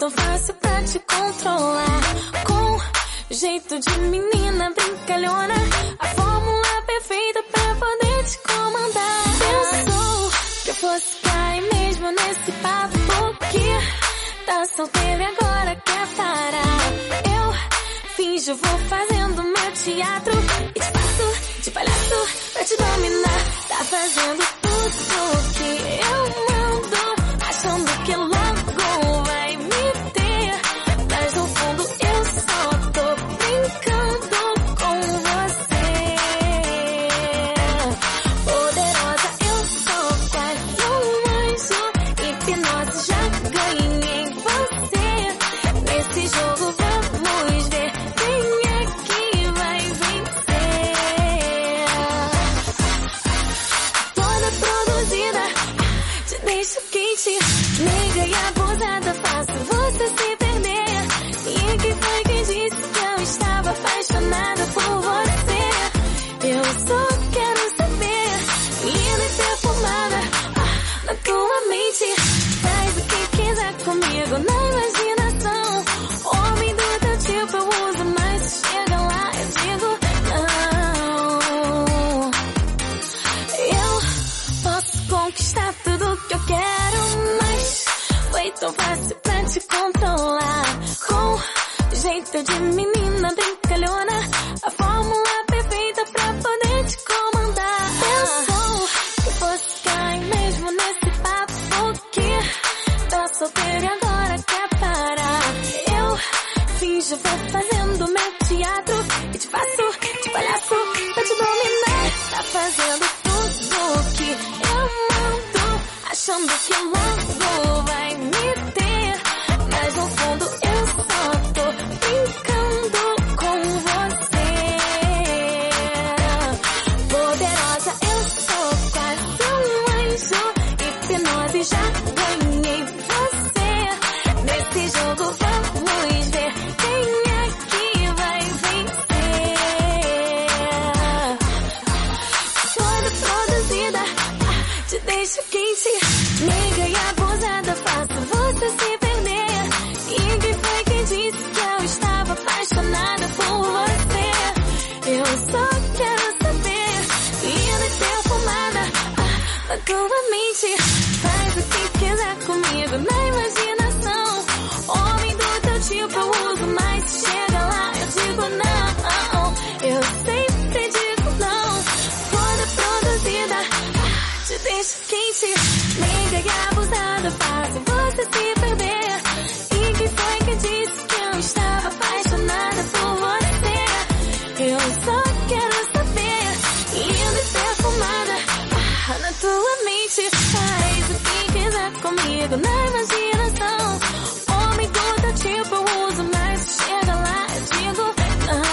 tão fácil pra te controlar. Com jeito de menina brincalhona, a fórmula perfeita pra poder te comandar. Pensou que eu fosse cair mesmo nesse papo, porque tá solteiro e agora quer parar. Eu finjo, vou fazendo meu teatro e te faço de palhaço pra te dominar. Tá fazendo Nega e tão fácil pra te controlar. Com jeito de menina brincalhona, a fórmula perfeita pra poder te comandar. Pensou que fosse cair mesmo nesse papo que tá solteiro e agora quer parar. Eu finjo, vou fazendo meu teatro e te faço de palhaço pra te dominar. Tá fazendo tudo que eu mando, achando que logo vai Já ganhei você. Nesse jogo vamos ver quem é que vai vencer. Toda produzida, te deixo quente. Nega e abusada, faço você se perder. E quem foi quem disse que eu estava apaixonada abusada, faço você se perder. E quem foi que disse que eu estava Na tua mente faz o que quiser comigo na imaginação. Homem do tipo eu uso, mas chega lá eu digo não.